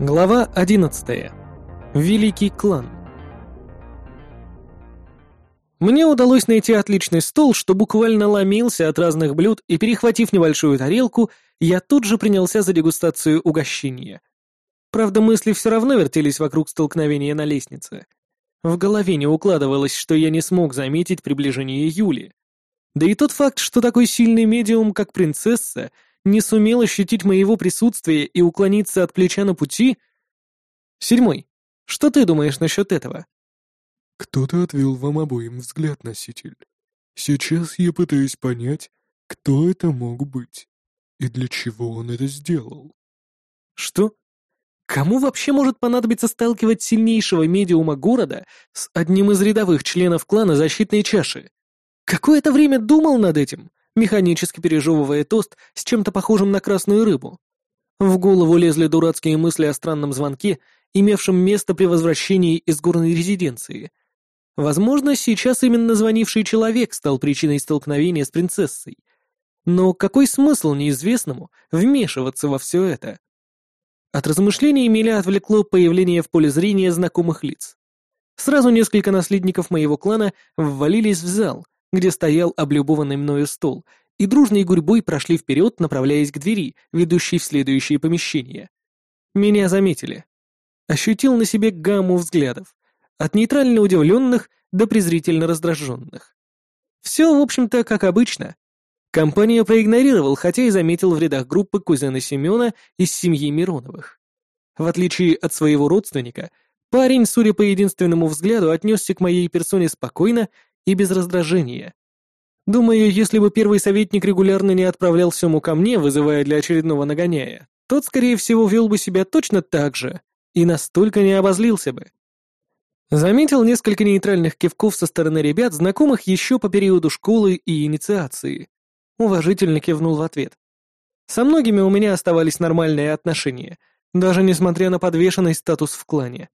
Глава 11. Великий клан. Мне удалось найти отличный стол, что буквально ломился от разных блюд, и, перехватив небольшую тарелку, я тут же принялся за дегустацию угощения. Правда, мысли все равно вертелись вокруг столкновения на лестнице. В голове не укладывалось, что я не смог заметить приближение Юли. Да и тот факт, что такой сильный медиум, как принцесса, не сумел ощутить моего присутствия и уклониться от плеча на пути? Седьмой. Что ты думаешь насчет этого? Кто-то отвел вам обоим взгляд, носитель. Сейчас я пытаюсь понять, кто это мог быть и для чего он это сделал. Что? Кому вообще может понадобиться сталкивать сильнейшего медиума города с одним из рядовых членов клана защитной чаши? Какое-то время думал над этим, механически пережевывая тост с чем-то похожим на красную рыбу. В голову лезли дурацкие мысли о странном звонке, имевшем место при возвращении из горной резиденции. Возможно, сейчас именно звонивший человек стал причиной столкновения с принцессой. Но какой смысл неизвестному вмешиваться во все это? От размышлений меня отвлекло появление в поле зрения знакомых лиц. Сразу несколько наследников моего клана ввалились в зал, где стоял облюбованный мною стол, и дружной гурьбой прошли вперед, направляясь к двери, ведущей в следующее помещение. Меня заметили. Ощутил на себе гамму взглядов, от нейтрально удивленных до презрительно раздраженных. Все, в общем-то, как обычно. Компания проигнорировал, хотя и заметил в рядах группы кузена Семена из семьи Мироновых. В отличие от своего родственника, парень, судя по единственному взгляду, отнесся к моей персоне спокойно и без раздражения. Думаю, если бы первый советник регулярно не отправлял Сему ко мне, вызывая для очередного нагоняя, тот, скорее всего, вел бы себя точно так же и настолько не обозлился бы. Заметил несколько нейтральных кивков со стороны ребят, знакомых еще по периоду школы и инициации. Уважительно кивнул в ответ. Со многими у меня оставались нормальные отношения, даже несмотря на подвешенный статус в клане.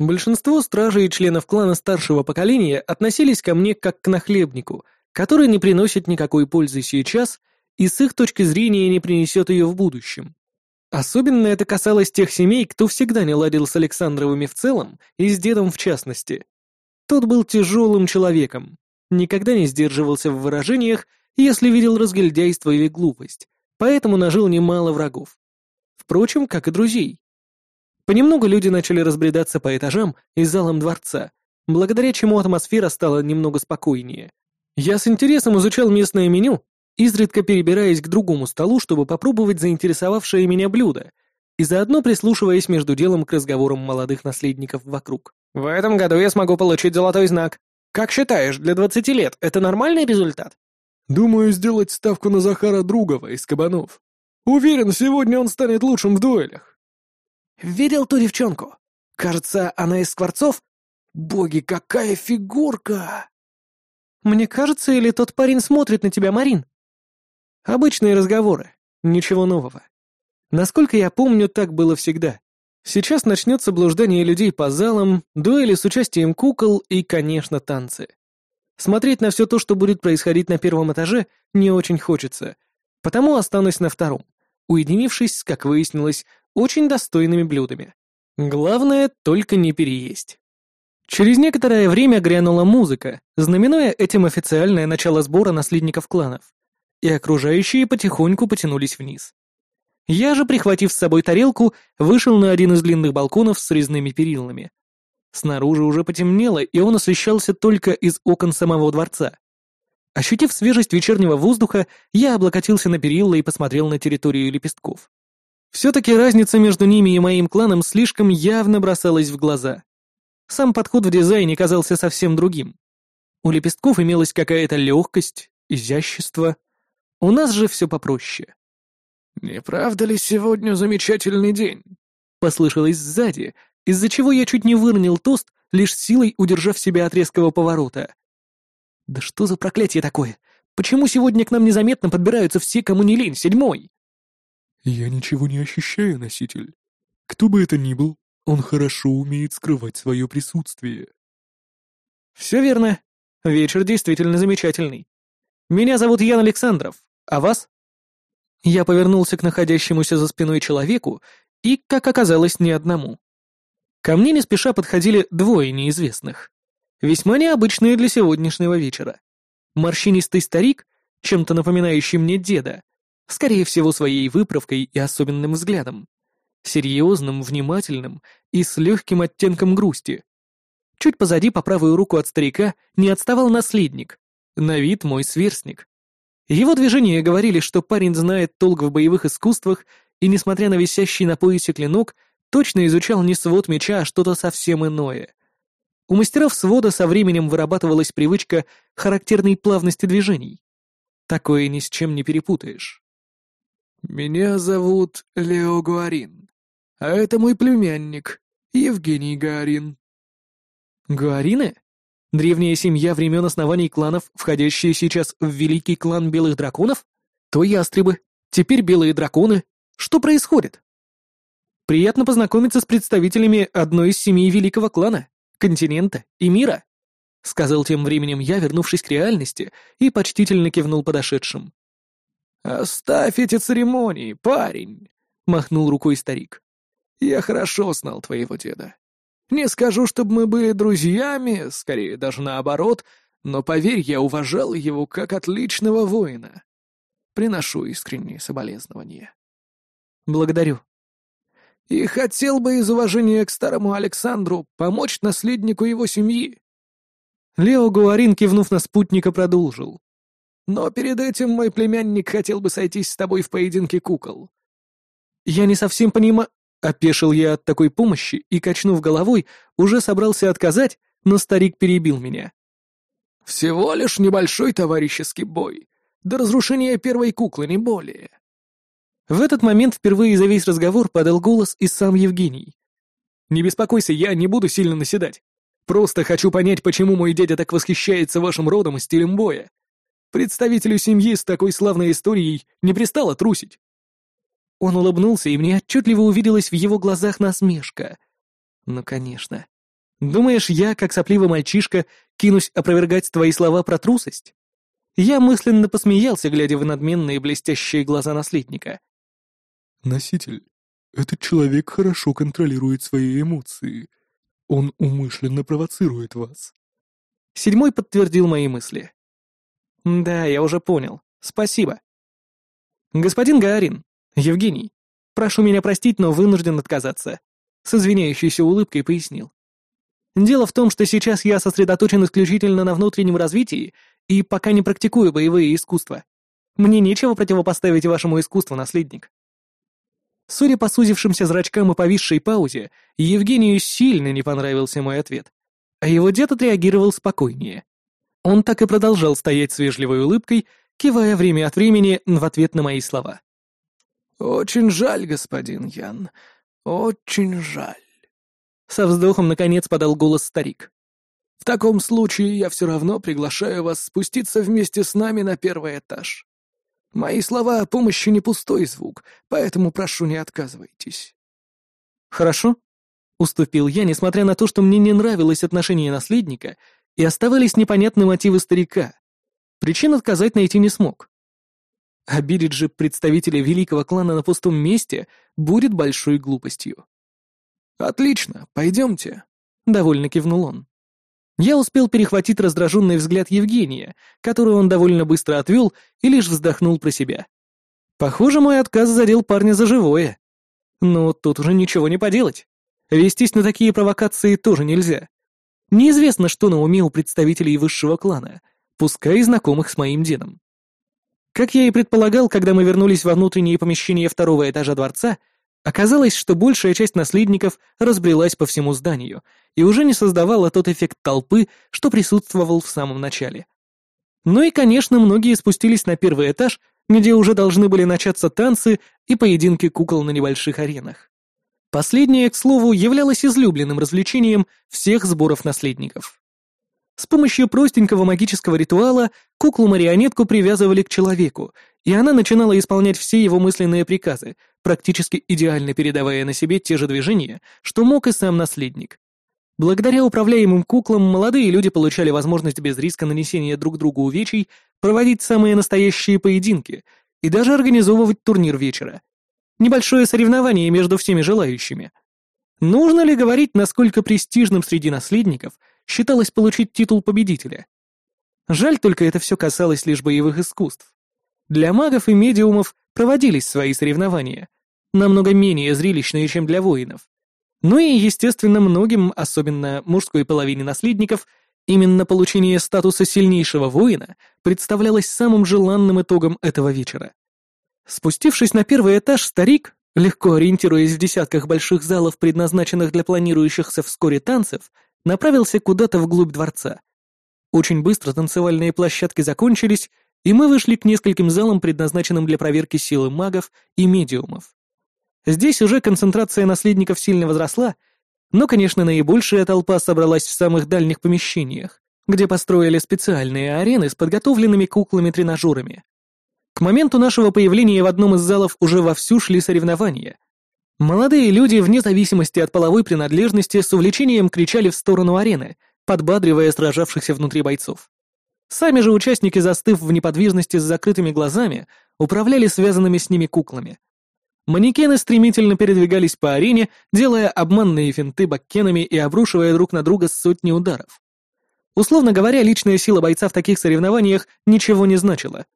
Большинство стражей и членов клана старшего поколения относились ко мне как к нахлебнику, который не приносит никакой пользы сейчас и с их точки зрения не принесет ее в будущем. Особенно это касалось тех семей, кто всегда не ладил с Александровыми в целом и с дедом в частности. Тот был тяжелым человеком, никогда не сдерживался в выражениях, если видел разгильдяйство или глупость, поэтому нажил немало врагов. Впрочем, как и друзей. Понемногу люди начали разбредаться по этажам и залам дворца, благодаря чему атмосфера стала немного спокойнее. Я с интересом изучал местное меню, изредка перебираясь к другому столу, чтобы попробовать заинтересовавшее меня блюдо, и заодно прислушиваясь между делом к разговорам молодых наследников вокруг. «В этом году я смогу получить золотой знак. Как считаешь, для двадцати лет это нормальный результат?» «Думаю, сделать ставку на Захара Другова из Кабанов. Уверен, сегодня он станет лучшим в дуэлях». «Видел ту девчонку? Кажется, она из Скворцов? Боги, какая фигурка!» «Мне кажется, или тот парень смотрит на тебя, Марин?» «Обычные разговоры. Ничего нового. Насколько я помню, так было всегда. Сейчас начнется блуждание людей по залам, дуэли с участием кукол и, конечно, танцы. Смотреть на все то, что будет происходить на первом этаже, не очень хочется, потому останусь на втором, уединившись, как выяснилось, очень достойными блюдами. Главное только не переесть. Через некоторое время грянула музыка, знаменуя этим официальное начало сбора наследников кланов, и окружающие потихоньку потянулись вниз. Я же, прихватив с собой тарелку, вышел на один из длинных балконов с резными перилами. Снаружи уже потемнело, и он освещался только из окон самого дворца. Ощутив свежесть вечернего воздуха, я облокотился на перила и посмотрел на территорию лепестков. Все-таки разница между ними и моим кланом слишком явно бросалась в глаза. Сам подход в дизайне казался совсем другим. У лепестков имелась какая-то легкость, изящество. У нас же все попроще. «Не правда ли сегодня замечательный день?» Послышалось сзади, из-за чего я чуть не выронил тост, лишь силой удержав себя от резкого поворота. «Да что за проклятие такое? Почему сегодня к нам незаметно подбираются все, кому не лень, седьмой?» «Я ничего не ощущаю, носитель. Кто бы это ни был, он хорошо умеет скрывать свое присутствие». «Все верно. Вечер действительно замечательный. Меня зовут Ян Александров, а вас?» Я повернулся к находящемуся за спиной человеку И, как оказалось, ни одному. Ко мне не спеша подходили двое неизвестных. Весьма необычные для сегодняшнего вечера. Морщинистый старик, чем-то напоминающий мне деда, скорее всего, своей выправкой и особенным взглядом. Серьезным, внимательным и с легким оттенком грусти. Чуть позади, по правую руку от старика, не отставал наследник, на вид мой сверстник. Его движения говорили, что парень знает толк в боевых искусствах и, несмотря на висящий на поясе клинок, точно изучал не свод меча, а что-то совсем иное. У мастеров свода со временем вырабатывалась привычка характерной плавности движений. Такое ни с чем не перепутаешь. «Меня зовут Лео Гуарин, а это мой племянник, Евгений Гуарин». «Гуарины? Древняя семья времен оснований кланов, входящая сейчас в великий клан Белых Драконов? То ястребы, теперь Белые Драконы. Что происходит?» «Приятно познакомиться с представителями одной из семей Великого Клана континента и мира», — сказал тем временем я, вернувшись к реальности, и почтительно кивнул подошедшим. «Оставь эти церемонии, парень!» — махнул рукой старик. «Я хорошо знал твоего деда. Не скажу, чтобы мы были друзьями, скорее даже наоборот, но, поверь, я уважал его как отличного воина. Приношу искренние соболезнования». «Благодарю», и хотел бы из уважения к старому Александру помочь наследнику его семьи». Лео Гуарин, кивнув на спутника, продолжил. «Но перед этим мой племянник хотел бы сойтись с тобой в поединке кукол». «Я не совсем понимаю...» Опешил я от такой помощи и, качнув головой, уже собрался отказать, но старик перебил меня. «Всего лишь небольшой товарищеский бой. До разрушения первой куклы, не более. В этот момент впервые за весь разговор подал голос и сам Евгений. «Не беспокойся, я не буду сильно наседать. Просто хочу понять, почему мой дядя так восхищается вашим родом и стилем боя. Представителю семьи с такой славной историей не пристало трусить». Он улыбнулся, и мне отчетливо увиделась в его глазах насмешка. «Ну, конечно. Думаешь, я, как сопливый мальчишка, кинусь опровергать твои слова про трусость?» Я мысленно посмеялся, глядя в надменные блестящие глаза наследника. Носитель. Этот человек хорошо контролирует свои эмоции. Он умышленно провоцирует вас. Седьмой подтвердил мои мысли. Да, я уже понял. Спасибо. Господин Гаарин, Евгений, прошу меня простить, но вынужден отказаться. С извиняющейся улыбкой пояснил. Дело в том, что сейчас я сосредоточен исключительно на внутреннем развитии и пока не практикую боевые искусства. Мне нечего противопоставить вашему искусству, наследник. Судя по сузившимся зрачкам и повисшей паузе, Евгению сильно не понравился мой ответ. А его дед отреагировал спокойнее. Он так и продолжал стоять с вежливой улыбкой, кивая время от времени в ответ на мои слова. «Очень жаль, господин Ян, очень жаль». Со вздохом, наконец, подал голос старик. «В таком случае я все равно приглашаю вас спуститься вместе с нами на первый этаж. Мои слова о помощи не пустой звук, поэтому прошу, не отказывайтесь». «Хорошо», — уступил я, несмотря на то, что мне не нравилось отношение наследника и оставались непонятны мотивы старика. Причин отказать найти не смог. Обидеть же представителя великого клана на пустом месте будет большой глупостью. «Отлично, пойдемте», — довольно кивнул он. Я успел перехватить раздраженный взгляд Евгения, который он довольно быстро отвел и лишь вздохнул про себя. Похоже, мой отказ задел парня за живое. Но тут уже ничего не поделать. Вестись на такие провокации тоже нельзя. Неизвестно, что на уме у представителей высшего клана, пускай и знакомых с моим дедом. Как я и предполагал, когда мы вернулись во внутренние помещения второго этажа дворца, Оказалось, что большая часть наследников разбрелась по всему зданию и уже не создавала тот эффект толпы, что присутствовал в самом начале. Ну и, конечно, многие спустились на первый этаж, где уже должны были начаться танцы и поединки кукол на небольших аренах. Последнее, к слову, являлось излюбленным развлечением всех сборов наследников. С помощью простенького магического ритуала куклу-марионетку привязывали к человеку, и она начинала исполнять все его мысленные приказы, практически идеально передавая на себе те же движения, что мог и сам наследник. Благодаря управляемым куклам молодые люди получали возможность без риска нанесения друг другу увечий проводить самые настоящие поединки и даже организовывать турнир вечера. Небольшое соревнование между всеми желающими. Нужно ли говорить, насколько престижным среди наследников считалось получить титул победителя? Жаль только это все касалось лишь боевых искусств. Для магов и медиумов проводились свои соревнования, намного менее зрелищные, чем для воинов. Ну и, естественно, многим, особенно мужской половине наследников, именно получение статуса сильнейшего воина представлялось самым желанным итогом этого вечера. Спустившись на первый этаж, старик, легко ориентируясь в десятках больших залов, предназначенных для планирующихся вскоре танцев, направился куда-то вглубь дворца. Очень быстро танцевальные площадки закончились, и мы вышли к нескольким залам, предназначенным для проверки силы магов и медиумов. Здесь уже концентрация наследников сильно возросла, но, конечно, наибольшая толпа собралась в самых дальних помещениях, где построили специальные арены с подготовленными куклами-тренажерами. К моменту нашего появления в одном из залов уже вовсю шли соревнования. Молодые люди, вне зависимости от половой принадлежности, с увлечением кричали в сторону арены, подбадривая сражавшихся внутри бойцов. Сами же участники, застыв в неподвижности с закрытыми глазами, управляли связанными с ними куклами. Манекены стремительно передвигались по арене, делая обманные финты баккенами и обрушивая друг на друга сотни ударов. Условно говоря, личная сила бойца в таких соревнованиях ничего не значила.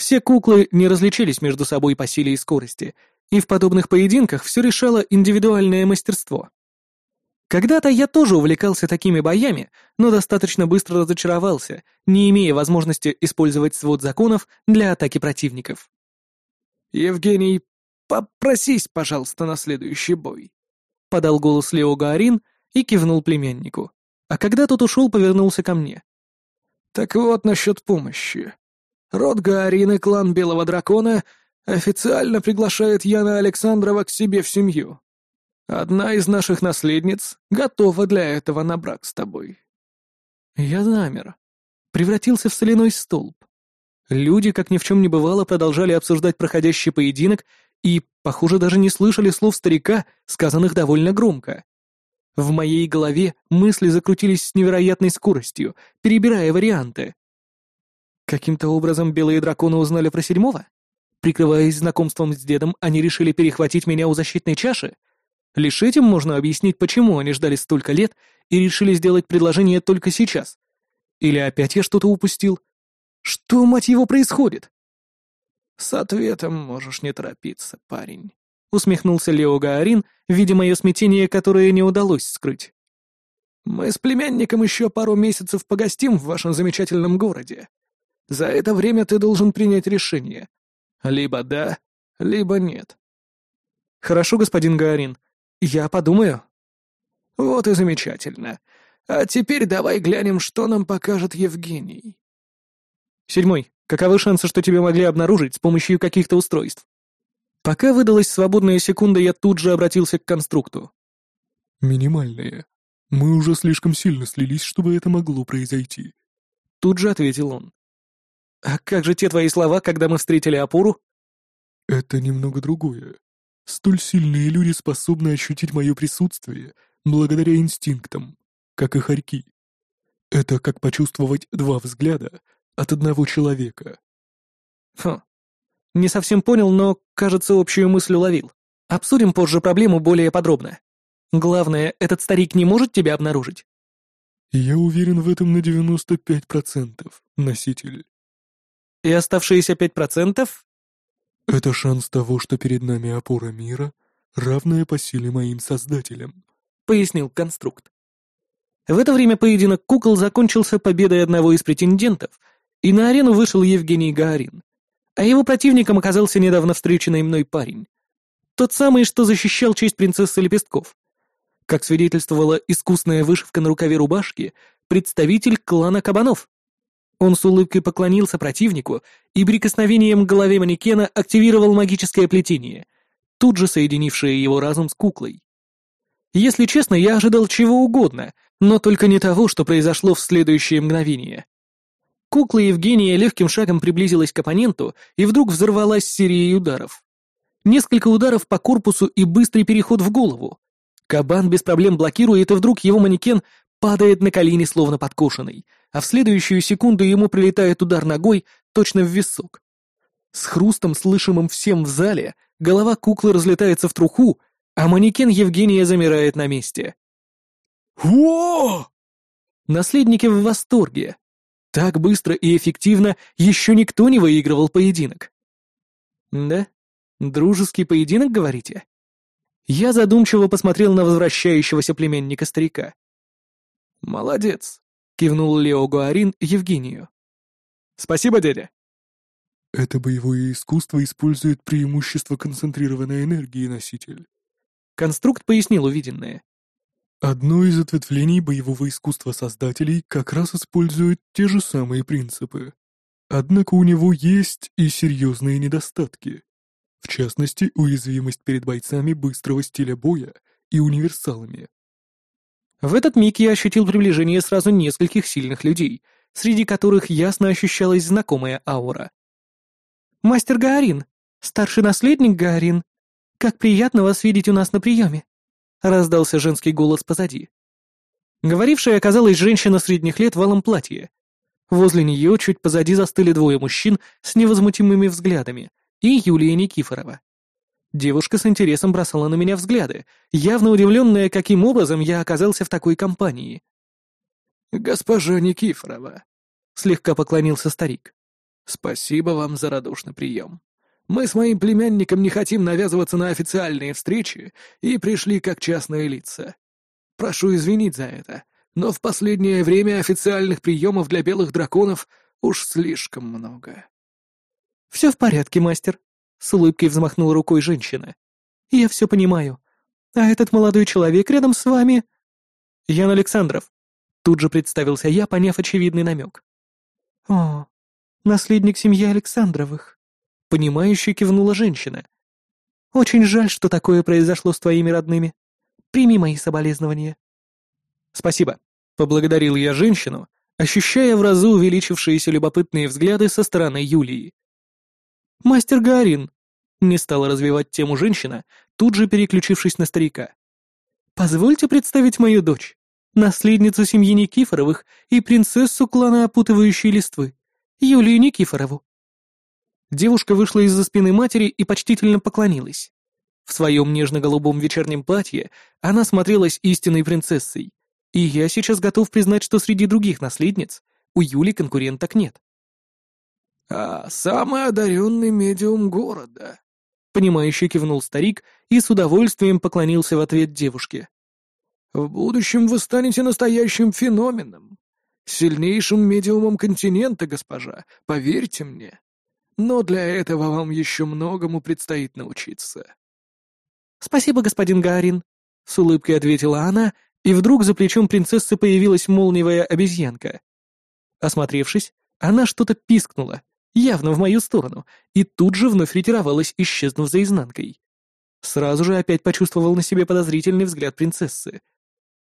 Все куклы не различились между собой по силе и скорости, и в подобных поединках все решало индивидуальное мастерство. Когда-то я тоже увлекался такими боями, но достаточно быстро разочаровался, не имея возможности использовать свод законов для атаки противников. «Евгений, попросись, пожалуйста, на следующий бой», — подал голос Лео Гаорин и кивнул племяннику. А когда тот ушел, повернулся ко мне. «Так вот насчет помощи. Род Гаорин и клан Белого Дракона официально приглашает Яна Александрова к себе в семью. Одна из наших наследниц готова для этого на брак с тобой. Я замер. Превратился в соляной столб. Люди, как ни в чем не бывало, продолжали обсуждать проходящий поединок и, похоже, даже не слышали слов старика, сказанных довольно громко. В моей голове мысли закрутились с невероятной скоростью, перебирая варианты. Каким-то образом белые драконы узнали про седьмого? Прикрываясь знакомством с дедом, они решили перехватить меня у защитной чаши? Лишь этим можно объяснить, почему они ждали столько лет и решили сделать предложение только сейчас. Или опять я что-то упустил? Что, мать его, происходит? С ответом можешь не торопиться, парень. Усмехнулся Лео Гаорин, видя мое смятение, которое не удалось скрыть. Мы с племянником еще пару месяцев погостим в вашем замечательном городе. За это время ты должен принять решение. Либо да, либо нет. Хорошо, господин Гаорин, «Я подумаю». «Вот и замечательно. А теперь давай глянем, что нам покажет Евгений». «Седьмой. Каковы шансы, что тебя могли обнаружить с помощью каких-то устройств?» Пока выдалась свободная секунда, я тут же обратился к конструкту. «Минимальные. Мы уже слишком сильно слились, чтобы это могло произойти». Тут же ответил он. «А как же те твои слова, когда мы встретили опору?» «Это немного другое. Столь сильные люди способны ощутить мое присутствие благодаря инстинктам, как и хорьки. Это как почувствовать два взгляда от одного человека. Хм. Не совсем понял, но, кажется, общую мысль уловил. Обсудим позже проблему более подробно. Главное, этот старик не может тебя обнаружить? Я уверен в этом на 95%, носитель. И оставшиеся 5%? Это шанс того, что перед нами опора мира, равная по силе моим создателям», — пояснил конструкт. В это время поединок кукол закончился победой одного из претендентов, и на арену вышел Евгений Гаорин. А его противником оказался недавно встреченный мной парень. Тот самый, что защищал честь принцессы Лепестков. Как свидетельствовала искусная вышивка на рукаве рубашки, представитель клана Кабанов. Он с улыбкой поклонился противнику и прикосновением к голове манекена активировал магическое плетение, тут же соединившее его разум с куклой. Если честно, я ожидал чего угодно, но только не того, что произошло в следующее мгновение. Кукла Евгения легким шагом приблизилась к оппоненту и вдруг взорвалась серией ударов. Несколько ударов по корпусу и быстрый переход в голову. Кабан без проблем блокирует, и вдруг его манекен падает на колени, словно подкошенный, а в следующую секунду ему прилетает удар ногой точно в висок. С хрустом, слышимым всем в зале, голова куклы разлетается в труху, а манекен Евгения замирает на месте. «О!» Наследники в восторге. Так быстро и эффективно еще никто не выигрывал поединок. Да? Дружеский поединок, говорите? Я задумчиво посмотрел на возвращающегося племянника старика. «Молодец», — кивнул Лео Гуарин Евгению. «Спасибо, дядя». Это боевое искусство использует преимущество концентрированной энергии носитель. Конструкт пояснил увиденное. Одно из ответвлений боевого искусства создателей как раз использует те же самые принципы. Однако у него есть и серьезные недостатки. В частности, уязвимость перед бойцами быстрого стиля боя и универсалами. В этот миг я ощутил приближение сразу нескольких сильных людей, среди которых ясно ощущалась знакомая аура. «Мастер Гаарин, старший наследник Гаарин, как приятно вас видеть у нас на приеме!» — раздался женский голос позади. Говорившая оказалась женщина средних лет в алом платье. Возле нее чуть позади застыли двое мужчин с невозмутимыми взглядами и Юлия Никифорова. Девушка с интересом бросала на меня взгляды, явно удивленная, каким образом я оказался в такой компании. «Госпожа Никифорова», — слегка поклонился старик, — «спасибо вам за радушный прием. Мы с моим племянником не хотим навязываться на официальные встречи и пришли как частные лица. Прошу извинить за это, но в последнее время официальных приемов для белых драконов уж слишком много. «Все в порядке, мастер», — с улыбкой взмахнула рукой женщина. «Я все понимаю. А этот молодой человек рядом с вами...» «Ян Александров», — тут же представился я, поняв очевидный намек. «О, наследник семьи Александровых», Понимающе кивнула женщина. «Очень жаль, что такое произошло с твоими родными. Прими мои соболезнования». «Спасибо», — поблагодарил я женщину, ощущая в разу увеличившиеся любопытные взгляды со стороны Юлии. «Мастер Гарин», — не стала развивать тему женщина, тут же переключившись на старика. «Позвольте представить мою дочь, наследницу семьи Никифоровых и принцессу клана опутывающей листвы, Юлию Никифорову». Девушка вышла из-за спины матери и почтительно поклонилась. В своем нежно-голубом вечернем платье она смотрелась истинной принцессой, и я сейчас готов признать, что среди других наследниц у Юли конкуренток нет. «А самый одаренный медиум города», — понимающе кивнул старик и с удовольствием поклонился в ответ девушке. «В будущем вы станете настоящим феноменом, сильнейшим медиумом континента, госпожа, поверьте мне». Но для этого вам еще многому предстоит научиться». «Спасибо, господин Гарин», — с улыбкой ответила она, и вдруг за плечом принцессы появилась молниевая обезьянка. Осмотревшись, она что-то пискнула, явно в мою сторону, и тут же вновь ретировалась, исчезнув за изнанкой. Сразу же опять почувствовал на себе подозрительный взгляд принцессы.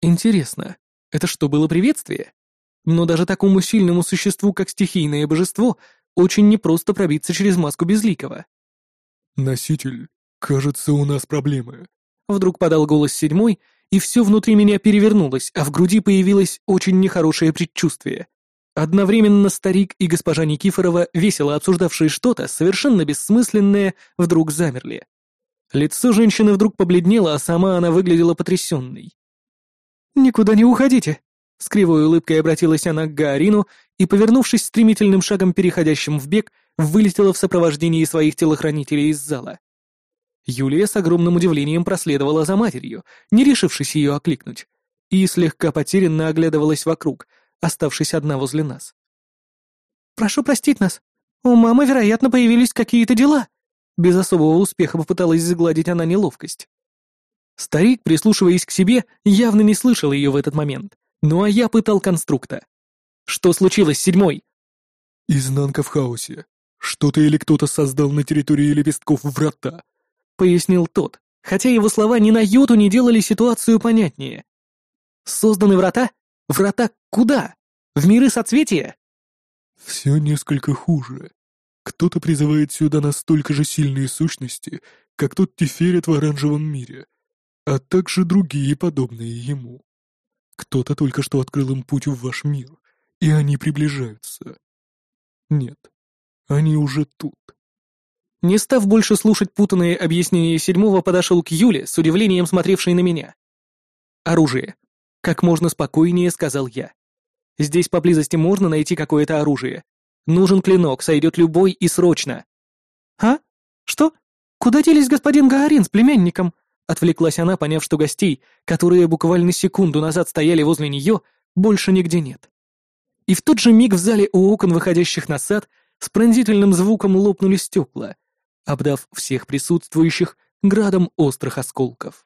Интересно, это что, было приветствие? Но даже такому сильному существу, как стихийное божество, очень непросто пробиться через маску Безликого. «Носитель, кажется, у нас проблемы», — вдруг подал голос седьмой, и все внутри меня перевернулось, а в груди появилось очень нехорошее предчувствие. Одновременно старик и госпожа Никифорова, весело обсуждавшие что-то, совершенно бессмысленное, вдруг замерли. Лицо женщины вдруг побледнело, а сама она выглядела потрясенной. «Никуда не уходите!» С кривой улыбкой обратилась она к Гаарину и, повернувшись стремительным шагом, переходящим в бег, вылетела в сопровождении своих телохранителей из зала. Юлия с огромным удивлением проследовала за матерью, не решившись ее окликнуть, и слегка потерянно оглядывалась вокруг, оставшись одна возле нас. «Прошу простить нас. У мамы, вероятно, появились какие-то дела». Без особого успеха попыталась загладить она неловкость. Старик, прислушиваясь к себе, явно не слышал ее в этот момент, ну а я пытал конструкта. Что случилось, седьмой? Изнанка в хаосе. Что-то или кто-то создал на территории лепестков врата, пояснил тот, хотя его слова ни на йоту не делали ситуацию понятнее. Созданы врата? Врата куда? В миры соцветия? Все несколько хуже. Кто-то призывает сюда настолько же сильные сущности, как тот Теферит в оранжевом мире, а также другие подобные ему. Кто-то только что открыл им путь в ваш мир, и они приближаются. Нет, они уже тут. Не став больше слушать путанные объяснения седьмого, подошел к Юле, с удивлением смотревшей на меня. «Оружие», — как можно спокойнее сказал я. «Здесь поблизости можно найти какое-то оружие. Нужен клинок, сойдет любой и срочно». «А? Что? Куда делись господин Гагарин с племянником?» Отвлеклась она, поняв, что гостей, которые буквально секунду назад стояли возле нее, больше нигде нет. И в тот же миг в зале у окон, выходящих на сад, с пронзительным звуком лопнули стекла, обдав всех присутствующих градом острых осколков.